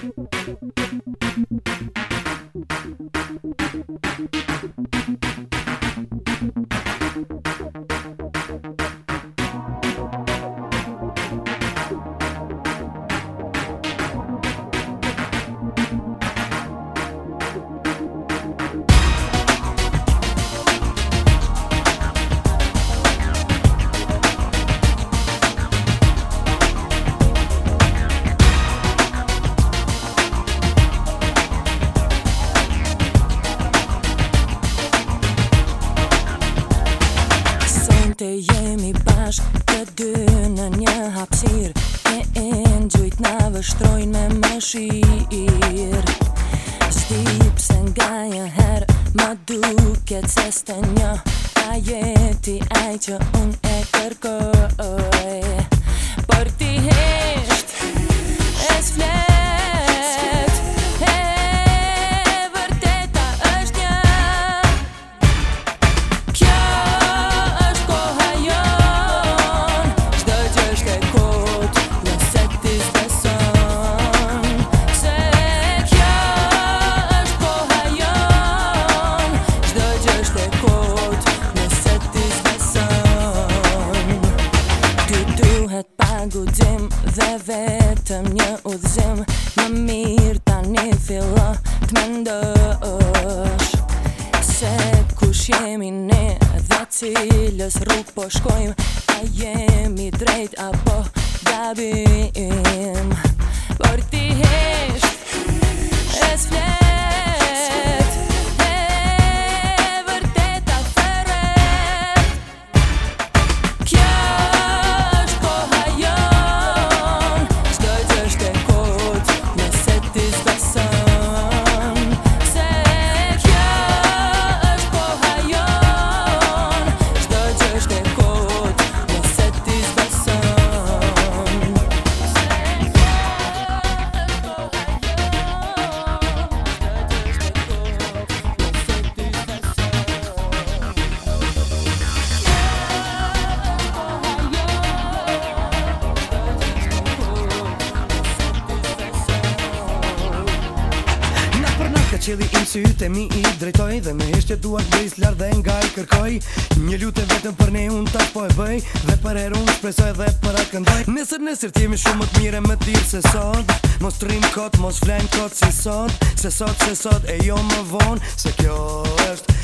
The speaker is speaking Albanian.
Thank you. bashkë të dy në një hapsir Në e në gjujt në vështrojnë me më shirë Shtip se nga një herë më duke të sestë një Ta jeti aj që unë e kërkoj gudim dhe vetëm një udhëzim Më mirë ta një filo të më Se kush jemi ne dhe cilës rrugë po shkojmë A jemi drejt apo gabim Por ti hesh qeli im të mi i drejtoj Dhe me ishtje duak bëjs lart dhe nga i kërkoj Një lutë e vetëm për ne unë ta po e bëj Dhe për e rungë shpresoj dhe për atë këndoj Nesër nesër t'jemi shumë më t'mire më t'ir se sot Mos t'rim kot, mos flen kot si sot Se sot, se sot e jo më vonë Se kjo është